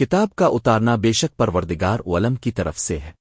کتاب کا اتارنا بے شک پروردگار علم کی طرف سے ہے۔